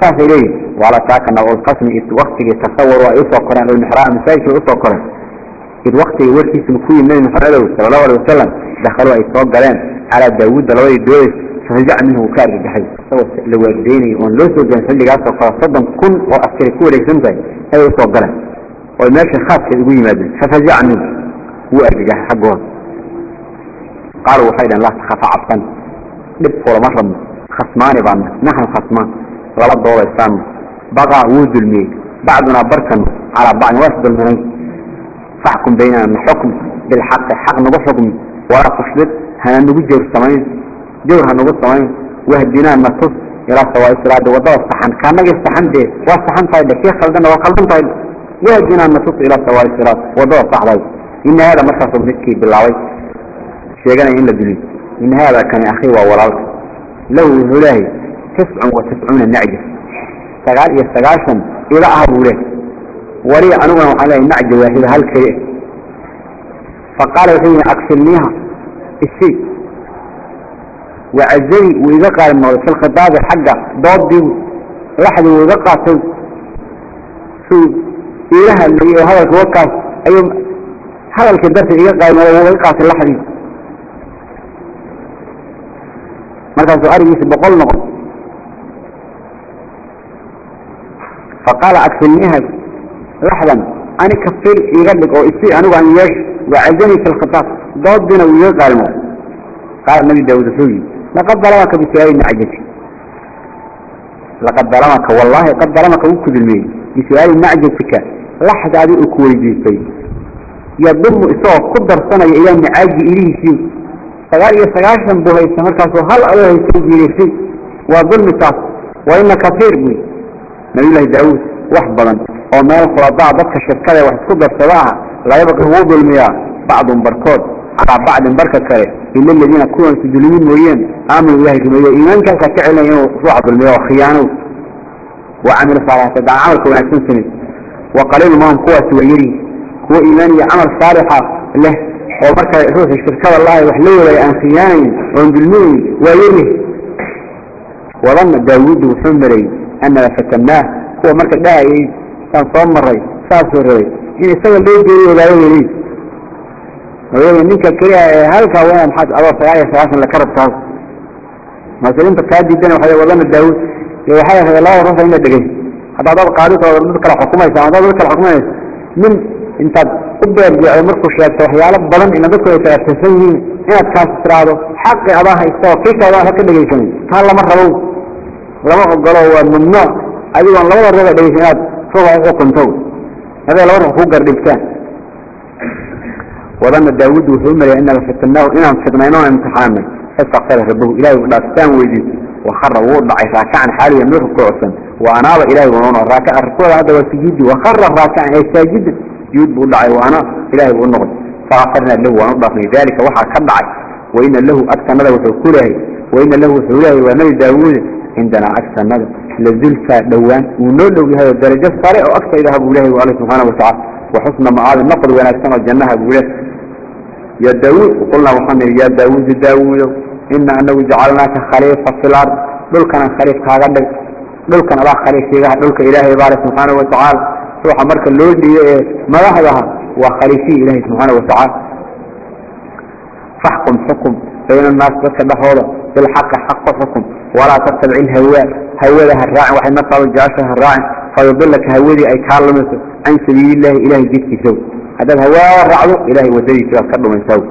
صاح إليه. وعلى ساك أنه قسم إذ وقت يتصور وإصوى القرآن المحرام سايش إصوى القرآن إذ وقت يوركي سنكوي من المحرده صلى الله عليه وسلم. دخلوا إصوى القرآن على داود دلوي الدوري فهجع منه وكارب الجحيز سوى لوالديني وانلوسوا جنسل لقاسوا قرصدهم كن وأسكركوا ليسنزي أي إصوى القرآن ومالكن خاصة يقول يمادن ففجعني هو أرجح حقه. قالوا حيدا لا تخاف عبقا لبقوا لمحرم خصمان بعنا نحن خصمان. غلط دور يستعمل بقى وود الميل بعدنا بركن على بعن واسد المرين فحكم بيننا من حكم. بالحق. حق نبحكم ورا قشلت هنا نبي جور السمين جور هنبو السمين وهدينا المسوس يلا سواء السلاد وضع الصحن. كان مجي الصحن دي والصحن طيب. كيف خلدنا وقلدنا طيب. واهدنا النصوص إلى سواء الصراط وضوء صحبه إن هذا مركز بنتكي بالله. شيئا إلا دليل إن هذا كان أخي وولالك لو هلاهي تسع وتسعون نعجة. سقال يستقاشا إلى أهبو له ولي أنونا عليه نعجة واحدة هل كريه فقال وحين أكسلنيها الشيء وعزني وإذا قال في الخطاب حقه. ضدي لحد وإذا قاتل. إله اللي هذا الوقت أيوم هذا الكدرس إذا قال وإذا قاتل لحدي مركز سؤال يسي بقول نقل فقال أكفلنيها لحظا أنا كفل يغلق أو إسي أنا عن يش. وعزني في الخطاب. ضدنا قال الموت. قال النبي داود سوي. لقد ظلمك بسؤال نعجتي لقد ظلمك والله قد ظلمك وكذ المين بسؤال laxdaadi uu ku weydiistay. Yadumu isagoo ku darsanaya ilaa macaaji ilihiisii. Sagaal iyo sagaashan buu haysta markaasuu hal adoo haysta jiiraysi waa dulmitaas wa ina kaiir buy nabiyullaahi daawuud wax badan oo meel khuladaa dadka shirkada wax isku darsada ah layabaqi wuu dulmiyaa bacdun barkood calaa bacdin barka kale. Ila aladiina kuwan su dulmin mooyeen aamanu ilaahay rumeeyo iimaankaasa ka celinaya inuu ruuxa dulmiyo oo khiyaanow wa camilu saalixata daan camalka wanaagsan samays وقليل ما هم قوة سويري هو إيماني عمل صالحة. له. ومركة يحوث الشركة والله وحليه ويأن خياني وانجلمين ويره وظن داود وحمري أن فتناه هو مركة داعي. كان صوم مري. ساسر ري إن استوى اللي يجري ولا يجري. ويقول منك كريا هلك وين محد أبا صغير سغاسا لكرب تاو مثلا انت كاد جدا. وحيا من داود يو حيا في الله ورفع إلا دقي حتى هذا قادوك ورمضك الحكومة يسا هذا ذلك الحكومة من قبير جاء مركو شاك وحيالك بلن إن ذلك يتأسسين إن كاس ترادو حق أباها يستوى كيف أباها كده جيسين كان لما ربو لما قلوا ممنوع أيضا لما ربو دقيسينات فوق أقوكم تو هذا لو ربو فوق الربكان وظن داود وحمر إن لفتناه إنهم فتنينون امتحانا فاستغفر ربه إلهي وداستان ويدي وخر ووضع راكعا حاليا من ركوعا وأناب إلهي ونونا راكع الركوع هذا وسجد وخر راكعا أي ساجد يود بوضع وأنا إلهي ونغض فغفرنا له ونضفني ذلك وحا كبعي وإن له أكثر ندى وحكوله. وإن له حوله ونبي داود عندنا ندى لزلفة دوان ونولو بهذا الدرجة صارع أكثر إذا هبوا إلهي وعليه سبحانه وتعالى. وحسن معاذ النقل ونكسن الجنة هبوا يا داود وقلنا محمد يا داود داود إن أنه جعلناك خليفة في الأرض. دول كان خليفة هذا dhulkan allah khaliifkiigaha ah. dhulka ilaahay baale subxaanahu watacaala ruuxa marka loo dhiiyo ee madaxdaha waa khaliifihii ilaahay subxaanahu watacaala faxkum xukum bayna annaasi dadka dhexooda bilxaqi xaqa xukum walaa tattabic ilhawaa hawada ha raacin. Waxay naftaada jeceshaha ha raacin. Fayudilaka hawadii ay kaa lumayso can sabiilillahi ilahay jidkiisa haddaad hawaa raacdo ilahay wadadiisa waad ka dhumaysaa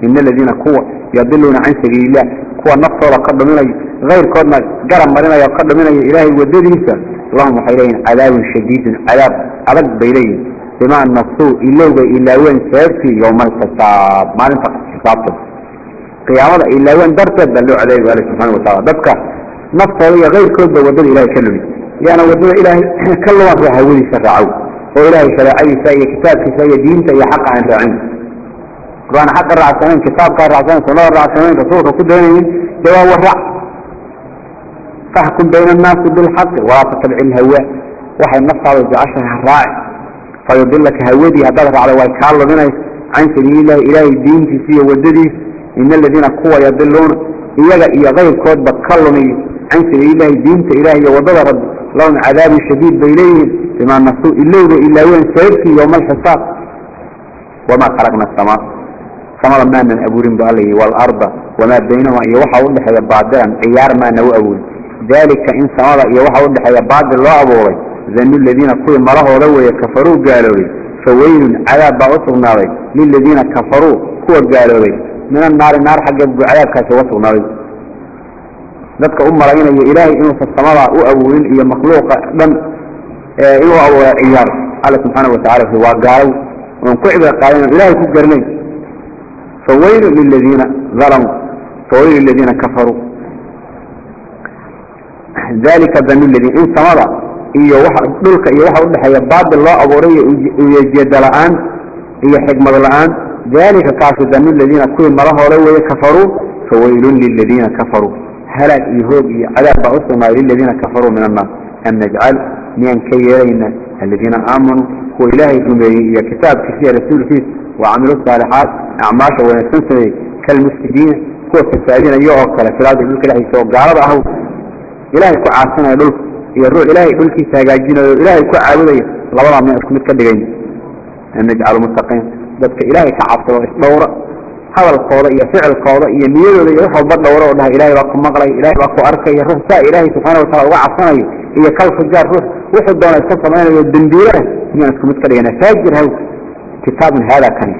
in aladiina kuwa يضلون عن سبيل الله. قوة نفسه وقد منه غير كودنا قرم مرنا يقد منه إلهي ودري سوى اللهم حيلين عذاب شديد عذاب أرد بيلين. بما النصوء إلوه إلا وين سيبكي يوم الحساب. ما ننفق حسابته قيامة إلا وين درتد دلو عليه وآله سبحانه وتعالى. دبك نفسه غير كود ودر إلهي كلمي. يعني ودر إلهي كلمة في حولي سرعوه وإلهي شرعي سايا كتاب سايا دين سايا حق عن رعين قرآن حق الرعسانين كتاب قال الرعسانين صلاة الرعسانين رسولك كل دينين جواب الرع فاحكم بين الناس بالحق ولا تتبع الهواء وحي النفس على الجعشة الراعي. فيضلك هودي هذا على ويكال من عن سبيل الله إلهي الدين تسيه وددي إن الذين قوة يضلون إيجا إيا غير كود بكلمي. عن سبيل الله الدين إلهي وضل رب. لهم عذاب شديد بإليهم بما نسوء إليه إلا وين سيبكي يوم الحساب. وما خلقنا السماء. samada maanan abuurin ba alla yidhi waalarda wamaa baynahumaa iyo waxa u baadilan ciyaar maanagu abuurin. Daalika in samada iyo waxa u baadil loo abuuray danu ladiina kuwii malahooda weeye kafaruu gaaloobay faweynun cadaab baa u sugnaaday liladiina kafaruu kuwa gaaloobay. Min annaari naar xaggeed buu cadaabkaasi uga sugnaaday. Dadka u malaynayo ilaahay inuusan samada u abuurin iyo makhluuqa dhan inuu abuuray ciyaar. Alla subxaana watacala waa gaalow oon ku cibro qaadin oon ilaahay ku garnayn فويل للذين ظلموا فويل للذين كفروا. ذلك الذنب الذي إن سمضى إيا وحا دلك اي وحا قد حيا بعد الله أبوري إيا جيد الآن إيا حكمة الآن. ذلك كاف الذنب الذين كل مره ولوه كفروا فويل للذين كفروا. هلا إيهوب إيا عذاب أسلم للذين كفروا من الناس ان نجعل من كيرين الذين آمنوا هو إلهي كتاب كثير رسول فيه وعملوا الصالحات أعماش ونسان سمي كالمسكدين كوا فسادين أيها وكلا في الأرض يقول كلاهي سوى قارب أهو. إلهي كوا عاصنا يقول يروح إلهي يقول كي ساقاجين إلهي كوا عابدي لولا من أسكم الكدقين أن نجعل المستقيم ذلك إلهي كعبت دورة هذا القوضة إيا فعل القوضة إيا نيرو إيا يروح البرد دورة ودها إلهي باكو مغلي إلهي باكو أركي. يروح سا إلهي سبحانه وتعالى وعصنا إيا كالف الجار روح وحد دون السلطة مانا يدنديره من أسكم الكدقين فاجر هاو كتاب هذا كان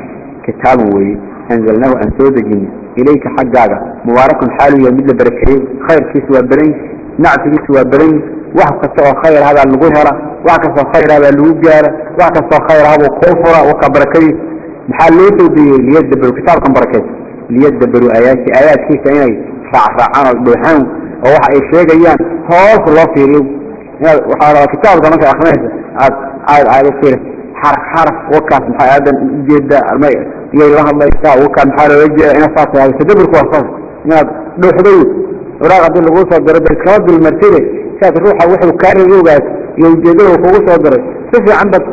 كتاب وي أنزلناه أن سودجين إليك حقاك مبارك حاله يمد بركيه خير كيس وبرين نعت كيس وبرين وحكا خير هذا الغهرة وحكا خير هذا الوجارة وحكا خير هذا الكفرة وكبركيه محل ليسوا ليدبروا كتاب كان بركيه ليدبروا آيات آيات كيس إني فعفعان البوحان ووحا إيشيق أيام هوف الله في ريو وحا كتاب كان مثل أخميسة عاد عاد عاد xarxara wakaas maxaa aadan u jeedaa miyay la hadlaysaa wakaa maxaa loola jeeda inaad saas yahay tadaburku waa saas inaad dhuuxday curaaq haddii laguu soo diro bay iskama dulmarside siaad ruuxa wuxuu kaa reebi iyo ujeedada uu kugu soo diray. Si fiican bad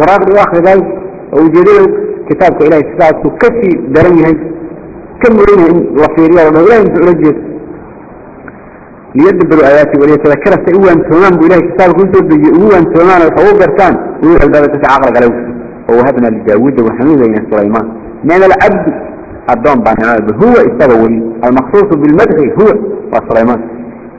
waraaqdii u akridaay oo ujeedada kitaabka ilahay sidaasuu ka sii daran yahay ka muran yahay in la fiiriyo la dhaho ilahi muxuu ula jeeda ليدبروا آياتي وليتذكر سئوا أنتمان بإله كتابك كنتم بيئوا أنتمان الحقوق بركان ويقول الباب تتعاقل قلوه ووهبنا لداود وحميد بين سليمان. من العبد؟ الضم بان هو استغولي المخصوص بالمدح هو وسليمان.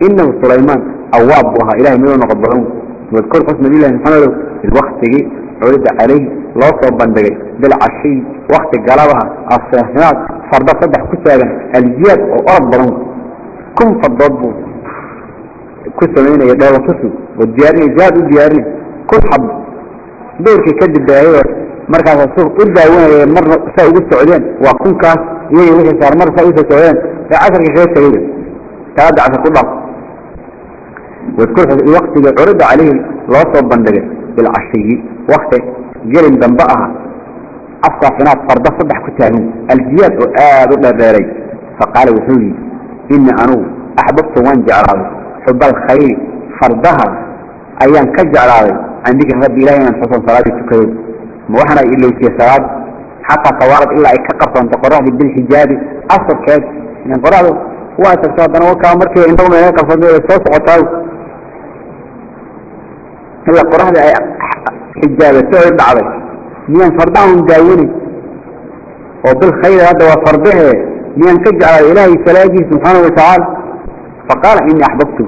إنه سليمان أواب وها إله ميون قبلهم واذكر حسن الله سبحانه الوقت جي عرض عليه لا صوبا بجي بالعشي وقت قلبها الصهنات فرضا صدح كتابا الجياد وأرض برهم كن فضضبوا كسمين يدور قسم والديارين جاد الديارين كل حب. دورك كدب دايور مركز السوق إلا وين مرة ساوي السعودين وكون كاس. يجي وجه صار مرة ساوي السعودين في عشر كيف تقول تعد عشر كله. واذكر الوقت عرض عليه الوصف بندقة بالعشي وقت جرم دنبقها أفضل فنات فرضة صبح كتابين الجياد وآب الداري. فقال وحولي. إن أنو أحببت وان جعراوي حب الخير فرضها أيام كجعراوي عندك رب إلهي من حسن صلاة تكذب موحنا إلا وكي صلاة حتى طوارت إلا أي كقف أن تقرأ بالحجاب أصل كاد من قرأه وأتسادنا وكا مركي إنتهم إليك فضل السوس عطاو إلا قرأه أي حجابة سعود عضي ميان فرضهم داوني وبالخير هذا وفرضه ميان كجعل إلهي سلاجي سبحانه وتعالى فقال إني أحببته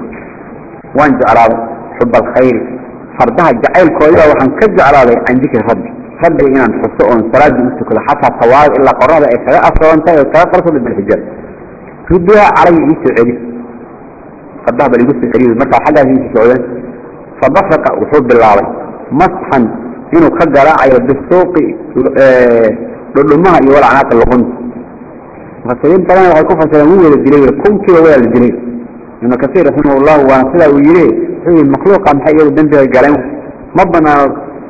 وأن جعل حب الخير. فرضها جعل كويلة وحن كجعل عن ذكر ربي ربي إنا نحسؤون صلاة مستكلة حتى طوال إلا قرار إسراء أصلا وانتهي وكذا فرصة بالحجاب ردها علي عريف فرضها بل يقص عريف مركا حاجة في السعودان فبفرق وحب الله. مسحا إنه كجراء بالسوق للمها يولع عناك اللغنط فسرين طبعا وحيكون فسرين ويل الدليل كم كيلو إن كثير رحمه الله وأنا سلا ويليه هي المخلوق عن حقيقة بنته الجرائم مبنا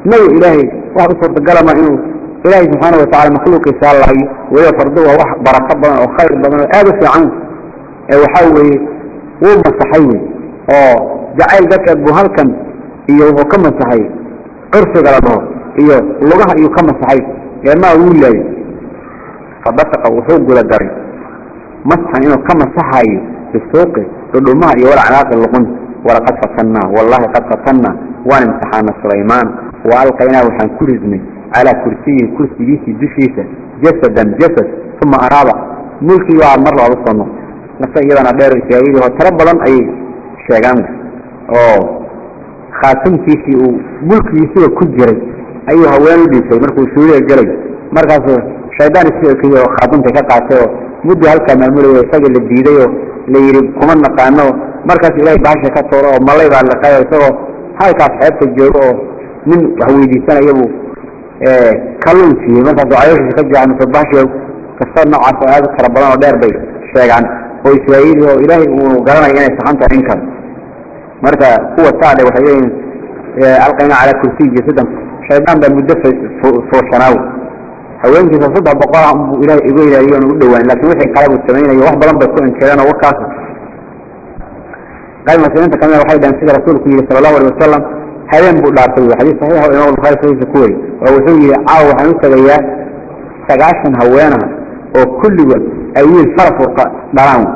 نوع إلهي واحد صورة الجرمة إنه إلهي سبحانه وتعالى مخلوق يسال الله وهي فرضوها واحد بركة بنا وخير هذا في عنه وحاول ومسحيوي آه جعل ذاك أبو هلكن إيه هو كم مسحي قرص قلبه إيه لغها إيه كم مسحي يا ما أقول لي. فبسق وحوق للدري مسحا إنه كما صحي في السوق. تدومها يولع عناق اللقن ولقد فتنا والله قد فتنا وان امتحان سليمان. وألقيناه وحن كرزني على كرسي كرسي بيسي دشيسة جسدا جسد. ثم أراد ملكي وعد مرة أبصنه نفسه إذا نبير إسرائيلي وتربضا أي شيغان. أوه. خاتم كيسي وملكي يسوى كجري أيها وين بيسي مركو سوريا جري مركز khaatunta ka qaatay oo muddo halkaa maamulay isaga la diiday oo la yidhi kuma naqaano markaas ilahay baasha ka tooro oo malay baa liqayo isagoo halkaas xeebta joogo oo nin wax weydiisanayabuu kaluun siiyey markaasoo calooshiisa ka jira mise baashiga kasta noocaas oo aad u tara badan oo dheer bay sheegaan oo israa'iili oo ilaahay uu garanaya inay saxan tahay in marka kuwa saade waxay leeyihiin alqayna calaa kursiyiyo siddan shaydaan baa muddo fooshanaawe أولاً كيف صدها بقاء إله إبوه إله إيوان أقول له وإن لكن وحي قلب التمين أي واحد لم بسوء إنكيلان وكاسه قال مثلا أنت كمير وحيدا سيد رسولك إلي صلى الله عليه وسلم حيان بقول لعبته الحديث صحيح هو إمام الخير صحيح ذكوري ووحي إلي عاو حميسة جاية سقاشا هوانا. وكل يوم أيين صرف ورقاء دعاهم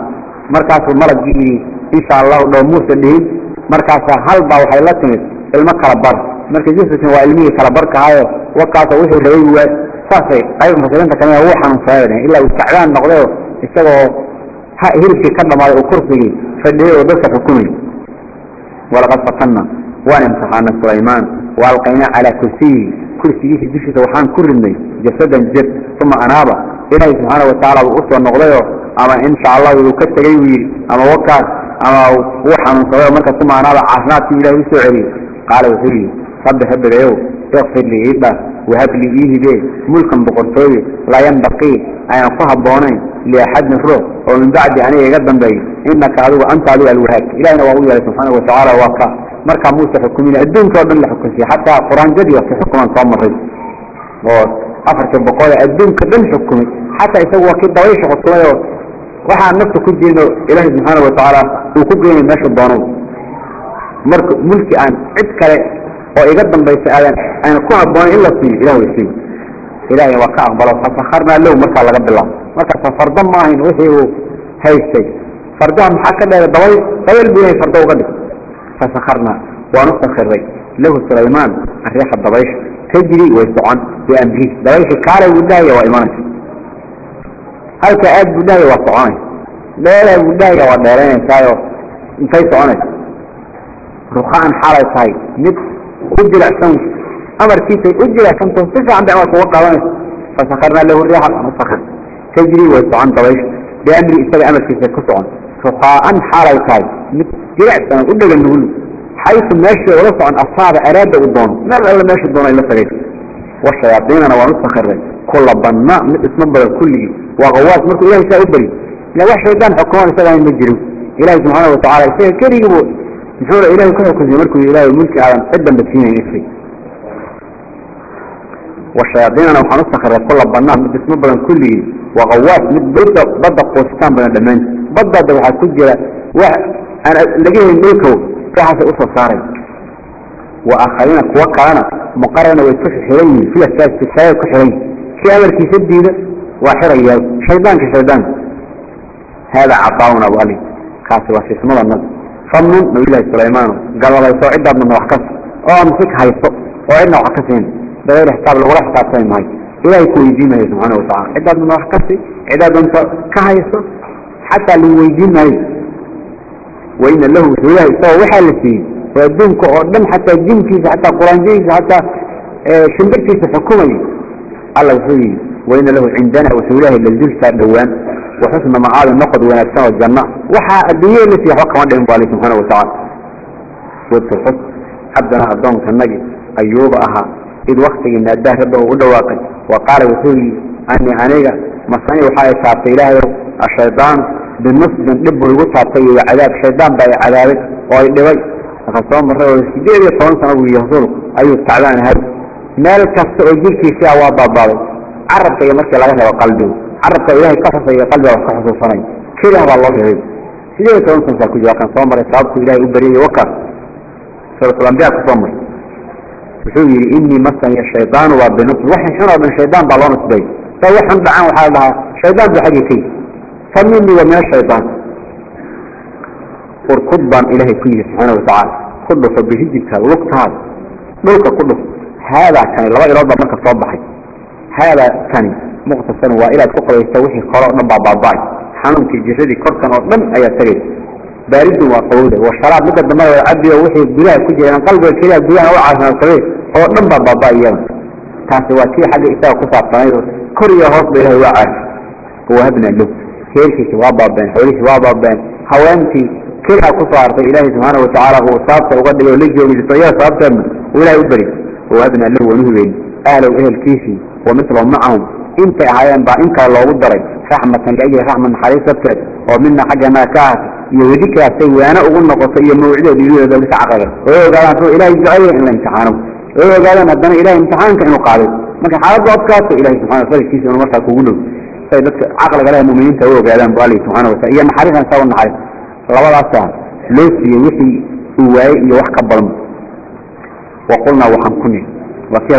مركز الملك جيلي إيسا الله ودو موسى الدهيد مركز هالبا وحيلاتهم المكة ربار مركز جيسة وعلمية كالبركة هاي. وقعت وحي الهيوات saasay qayb mufasiriinta ka mid way xanuunsanayeen ilaa uu tacbaan noqday isagoo hilibkii ka dhamaaday uu kursigii fadhiyay oo dadka xukumay. Walaqad fatanna waan imtixaanay sulaymaan wa calaa kursiyihi kursigiisa dushiisa waxaan ku ridnay jasadan jir uma anaaba ilaahay subxaana watacaala wuu u soo noqdayoo ama insha allah wuu ka tegey wuu yidhi ama wakaas ama wuu xanuunsadayoo marka uma anaaba caafimaadkii ilahay u soo qaala wuxuu yidhi rabbi habegayow ikfir lii iidhaas وهب لي إيه بيه ملكا بقرطوي لا ينبقي. أن أكون هبونين لأحد نفره ومن بعد أن يقدم بي إنك عدو أنت عدو الوهاب. إلهنا وأقول الله سبحانه وتعالى وكا مركا موسى حكمين الدين كوردن لحكم فيه. حتى قرآن جدي وفي حكمان صام الرجل وأفرك البقايا الدين كدن حكمي حتى يسوى كده ويش حكمي وحا نفسه كجي إنه إله سبحانه وتعالى. وكجي إنه ماشي الضانون ملكي أن عد oo iga dambaysa aadan aan ku haboon in la siiyo ilaahay siiyo ilaahay waa ka aqbalo fasakharna low marka laga bilaabo marka safarda ma ahayn wixii uu haystay fardaha maxaa ka dheer dabay dabal buu farda uga dhig fasakharna waanu sakhiray lahu sulaymaan arriixa dabaysha tajri way socon biamrihi dabaysha kaalay buu dhahaya waa imanaysa halka aad buu dhahaya waa soconaysa dheeraa buu dhahaya waa dheeraynaysaayo intay soconaysa ruqaan xaalay tahay mid أجل أحسن أمر كيسي أجل أحسن تنصفع عند أمر قوة قوانس فسخرنا له الرياح المسخر تجري ويسعان طويش بأمر إستغى أمر كيسي كسعان فقاء حال الكاي. أجل أحسن أجل النقول حيث ماشي ورفع عن أصحاب أراد الضون ما ألا ماشي الضون إلا فريق والشياطين أنا ونسخر كل بناء اسم بدل كله وغواص مركو إلهي سأبري. لا واحد شيطان حكوان إستغى يمجروا إلهي سبحانه وتعالى يسير محور إلهي كله كذي مركو إلهي الملك عالم عدا بسينة يفري والشياطين أنا وحنص خير كل بناه من اسمه بدن كله وغواص من بدأ بدأ قوستان بدن دمان بدأ ده واحد كجرة. واحد أنا لقيه الملكه كحس أسر صاري. وآخرين كوكا أنا مقارنة ويتفش حريني. في أساس تسايا كحرين في أمر كيسدي ده واحد إياه شيطان كشيطان. هذا عطاؤنا والي. كاسي واسي اسمه النظر فمن نبي سليمان. قال الله يسوع عدة من وحكس أو أمسك هايسو. وعدنا وحكسين. بغير حساب لو راح حسابين ماي إلا يكون يجينا سبحانه وتعالى. عدة من وحكسي. عدة من كهايسو. حتى لو يجينا وإن له سواه يسوع وحالتي ويدونك أردن حتى الجن كيس حتى قرآن كيس حتى شنبك كيس حكومي الله يسوي. وإن له عندنا وسواه للجلسة دوان وحسن معاد النقد ونكسان الجنة. وحا الدنيا التي حقا ودهم بالله سبحانه وتعالى. والتحط عبدنا الضوم كالنجي أيوب أها. إذ وقت إن أداه ربه ودواقي وقال وسوي أني أنيقى مصاني وحاية شعبتي إلهي الشيطان بالنص من لب الوطة طي وعذاب الشيطان بأي عذابك. ويدوي فقصوا مرة وسجير يطول سنة ويهضر أيو التعبان هذا. مالك السعودير في فيها وضع بابي عربك يمرك لغنى وقلبه عربك إلهي إلى قلبه وكفص الصنين كده هذا الله يهيب سيدي يتونسن ساكوجي وكان صامر يتعبك إلهي أبريه وكا. سورة الأنبياء كصامر وحوي إني يا الشيطان وبنص وحن شنو من الشيطان؟ بالونس بي فوحن دعان وحالها شيطان بحقيقي فمني ومن الشيطان. وركضبا إلهي كيه سبحانه وتعالى. قدس بهجتها ووقتها ملك قدس هذا كان الله إرادة مركز صباحي هذا كان مقتصر وإلى فقر يستوحي قراء نبع بعضاي. في جسدي كركن ومن أي تريد بارد وقوده والشراب مدى الدمار والعبد ووحي الدلاء كجي. عن قلبه الكلاب الدلاء وعاها القريب هو نبع بعضاي يوم. سواتي حق إساء قصة طنير كريا هوص بإله وعاش هو هبنا له كيلكي شوابا بين حولي شوابا بين هوانتي كلها قصة إلهي سبحانه وتعالى. هو صابته وقدر يوليجي ومجطيات صابته ولا يبري. هو هبنا له ونهبين أهله إهل كيسي. ومثلهم معهم. انت عيان با انك الله ودري رحمة لأي رحمة حريصة ومنا حاجة ما كاهت يوديك سيوانا أقول نقص هي موعدة بيقول هذا بس عقله وهو قال أنه إلهي جعله إلا امتحانه. وهو قال أن أدنا إلهي امتحان كأنه قاعد ما كان حالات ضعفكات إلهي سبحانه وتعالى. كيس ونمرتها كقوله فإذا عقل قال المؤمنين تهو قال أن بالله سبحانه وتعالى. إيا محارفة سوى النحارف الله أصلا لوسي وحي هواي يوحك بلم وقلنا وحن كني. وكي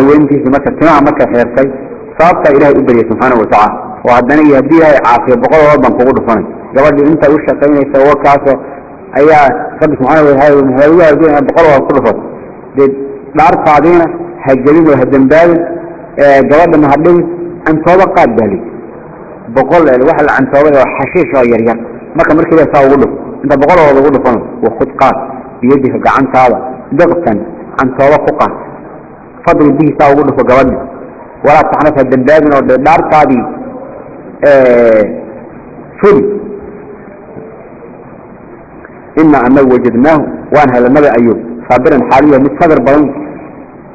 sababta ilaahay u baryay subxaana watacaala oo haddana yahdiiha caafiya boqoloo baan kugu dhufanay gabadhii inta u shaqaynaysa warkaaso ayaa rabbi subxaana wataala hargen boqol waa ku dhufat dee dhaartaadiina ha jebin oo ha dembaabin gabadhana ha dhibin cantooba qaad baali boqol waxa la cantoobay oo xashiish oo yaryar. Marka markii la saa ugu dhuf inta boqolooda ugu dhufan waa khud qaad. Biyadiha gacantaada biqtan cantooba ku qaad. Fadli bihi saa ugu dhufo gabadhii. ولا تحنف هدن بال ودار قاعدين فل إنا أنه وجدناه وأنها للنبي أيوب. صابرا حاليا متصبر بلن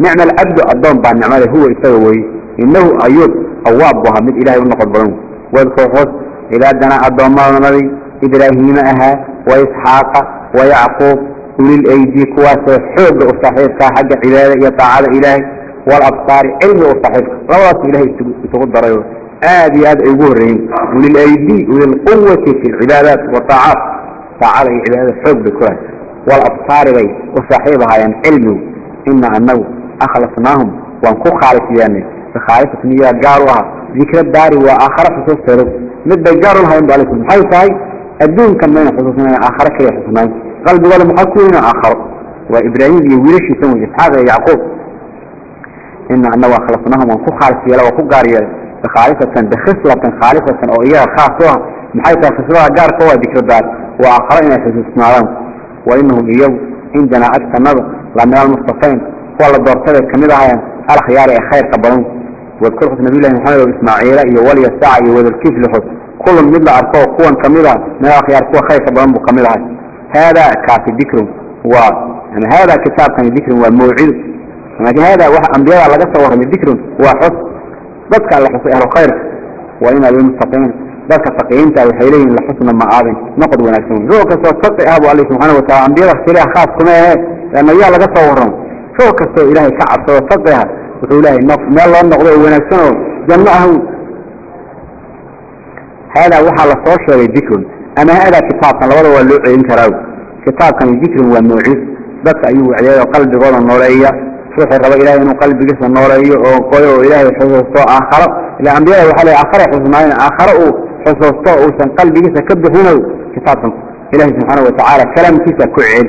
نعم العبد الضوم بعد نعمله هو يستوي. إنه أيوب أواب وها من إلهي ونقض بلن واذكر خص إلى دنا الضوم النبي إبراهيم أها وإسحاق ويعقوب. أولي الأيدي كواس حب أصحيح حق عبادة يطاع إلهي. والأبصار علم أصحيح رواه إلهي تغض رأيه. آدي آد أيقورين وللأيدي وللقوة في العبادات والطاعات. تعالى عبادة حب كويس والأبصار بي وصاحبها يعني علمه إن أنه أخلصناهم وانكو خالص يعني. بخالصة نية قاروها ذكر الدار وآخر حسوس ترو مد بيجاروا لها ينبع لكم حيث هاي الدون كان بين حسوسنا آخر كي حسوسنا قلب ولا محكوين آخر. وإبراهيم يوليش يسمو إسحاق يعقوب. إن أنه أخلصناهم وانكو خالص يلا وانكو قاري خالصة بخصلة خالصة أو إياها خاصة محيث خصلها جار قوة ذكر الدار وآخرين يحسسنا وإنهم إيو عندنا أكثر نظر لأن المصطفين اللي دورتها كمدها الخيار خير قبلهم واذكر خط نبي الله محمد وإسماعيل إيو ولي الساعة ذا الكيف لحظ كل من مثل أرقوه قوة كمدها من الخيار قوة خير قبلهم وكمدها هذا كافي ذكر و يعني هذا كتاب كان ذكر والموعد لكن هذا أنبياء على قصة وهم ذكر وحس ذكر على حس أهل خير وإن المستقيم ذلك التقيينتا وحيلين لحسن المعابن نقد ونكسون ذو كسو تقي أبو الله سبحانه وتعالى. أنبياء اختلاح خاص. كما هي؟ لأنه يا لغا صورهم ذو كسو إلهي كعب. سوى تقيها وتقول إلهي ما الله نقضي ونكسونه جمعه هذا وحى لصوشة ذكر أما هذا كتاب كان لوضع واللوعين كراو كتاب كان ذكر والنوعيس بس أيوه عيال قلب غضا النورية روح الرب إلهي إنه قلب جسم النورية وقويه إلهي حسوسه آخر. إلى أنبياء وحالي آخر حسنين آخر حسوسته وسن قلب جسم كبه كتاب إلهي سبحانه وتعالى كلام كيسا كعيل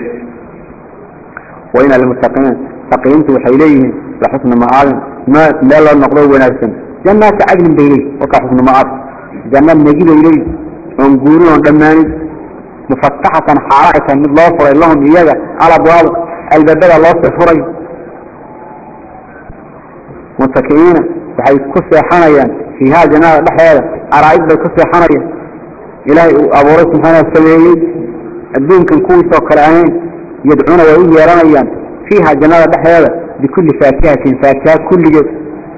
وإن المتقين تقيمت وحيليه لحسن مآل ما لا لا نقضوا ونفسا جنات عدن بيليه وكحسن مآل جنات نجيب إليه. ونقولون ودماني مفتحة حرائة من الله فري اللهم إياها. على أبواب البابة الله سفري. متكئين وحي كسي حنيا فيها جناب بحيالة أرائب بكسي حنيا إلهي أبو رئيس محانا السبيعي الدين كان كوي سوكرانين يدعون ويهي رميا فيها جناب بحيالة بكل فاكهة فاكهة كل جزء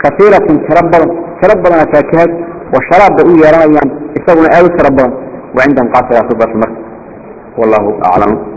كثيرة تربلا تربلا فاكهة وشراب بأيه رميا يستغلون أهل تربلا وعندهم قاسرات بس المرس والله أعلم.